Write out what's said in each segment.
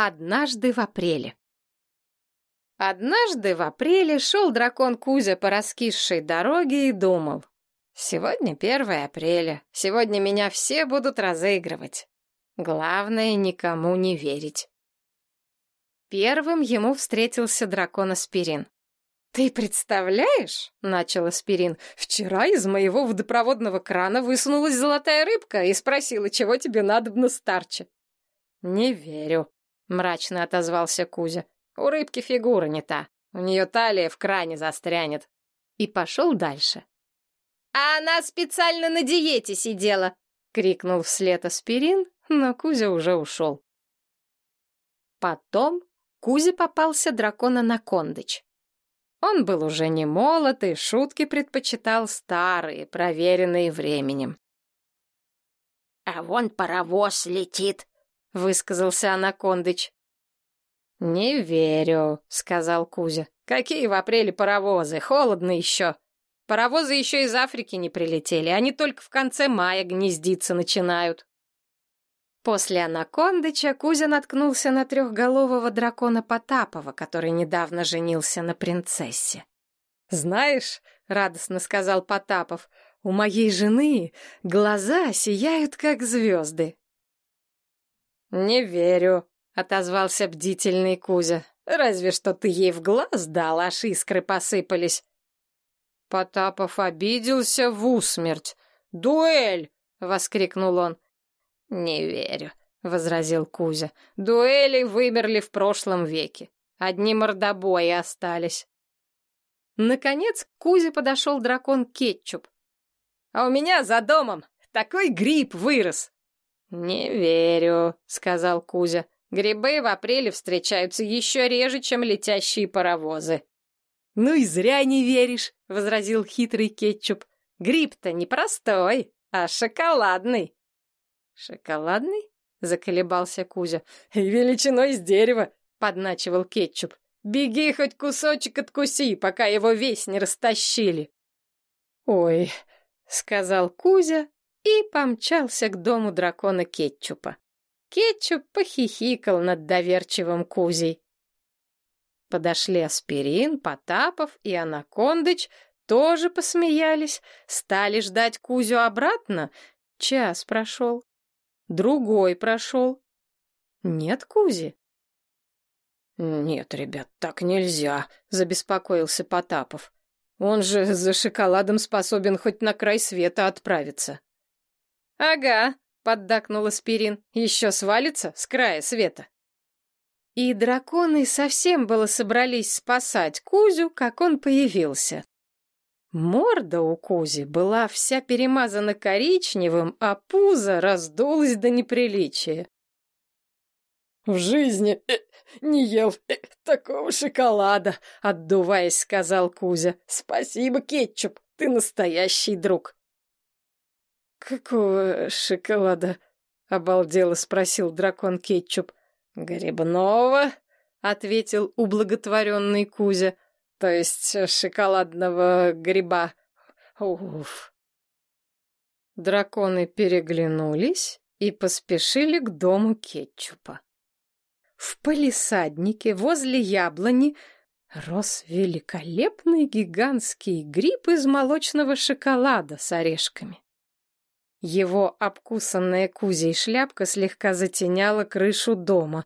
Однажды в апреле. Однажды в апреле шел дракон Кузя по раскисшей дороге и думал. Сегодня 1 апреля, сегодня меня все будут разыгрывать. Главное, никому не верить. Первым ему встретился дракон Аспирин. «Ты представляешь?» — начал Аспирин. «Вчера из моего водопроводного крана высунулась золотая рыбка и спросила, чего тебе надобно старче». «Не верю», — мрачно отозвался Кузя. «У рыбки фигура не та. У нее талия в кране застрянет». И пошел дальше. «А она специально на диете сидела!» — крикнул вслед аспирин, но Кузя уже ушел. Потом Кузе попался дракон Анакондыч. Он был уже не молод и шутки предпочитал старые, проверенные временем. «А вон паровоз летит», — высказался Анакондыч. «Не верю», — сказал Кузя. «Какие в апреле паровозы? Холодно еще». Паровозы еще из Африки не прилетели, они только в конце мая гнездиться начинают. После Анакондыча Кузя наткнулся на трехголового дракона Потапова, который недавно женился на принцессе. «Знаешь», — радостно сказал Потапов, — «у моей жены глаза сияют, как звезды». «Не верю», — отозвался бдительный Кузя. «Разве что ты ей в глаз дал, аж искры посыпались. Потапов обиделся в усмерть. «Дуэль!» — воскликнул он. «Не верю», — возразил Кузя. «Дуэли вымерли в прошлом веке. Одни мордобои остались». Наконец к Кузе подошел дракон Кетчуп. «А у меня за домом такой гриб вырос!» «Не верю», — сказал Кузя. «Грибы в апреле встречаются еще реже, чем летящие паровозы». «Ну и зря не веришь», — возразил хитрый кетчуп. «Гриб-то не простой, а шоколадный». «Шоколадный?» — заколебался Кузя. «Величиной с дерева», — подначивал кетчуп. «Беги хоть кусочек откуси, пока его весь не растащили». «Ой», — сказал Кузя и помчался к дому дракона кетчупа. Кетчуп похихикал над доверчивым Кузей. Подошли Аспирин, Потапов и Анакондыч, тоже посмеялись, стали ждать Кузю обратно. Час прошел, другой прошел. Нет Кузи. «Нет, ребят, так нельзя», — забеспокоился Потапов. «Он же за шоколадом способен хоть на край света отправиться». «Ага», — поддакнул Аспирин, — «еще свалится с края света». И драконы совсем было собрались спасать Кузю, как он появился. Морда у Кузи была вся перемазана коричневым, а пузо раздулось до неприличия. «В жизни э, не ел э, такого шоколада», — отдуваясь, сказал Кузя. «Спасибо, кетчуп, ты настоящий друг». «Какого шоколада?» — обалдело спросил дракон кетчуп. «Грибного», — ответил ублаготворенный Кузя, — «то есть шоколадного гриба. Уф». Драконы переглянулись и поспешили к дому кетчупа. В палисаднике возле яблони рос великолепный гигантский гриб из молочного шоколада с орешками. Его обкусанная кузей шляпка слегка затеняла крышу дома.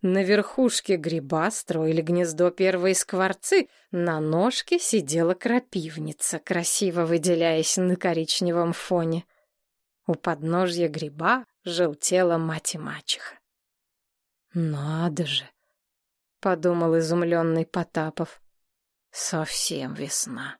На верхушке гриба строили гнездо первые скворцы, на ножке сидела крапивница, красиво выделяясь на коричневом фоне. У подножья гриба желтела мать и мачеха. «Надо же!» — подумал изумленный Потапов. «Совсем весна».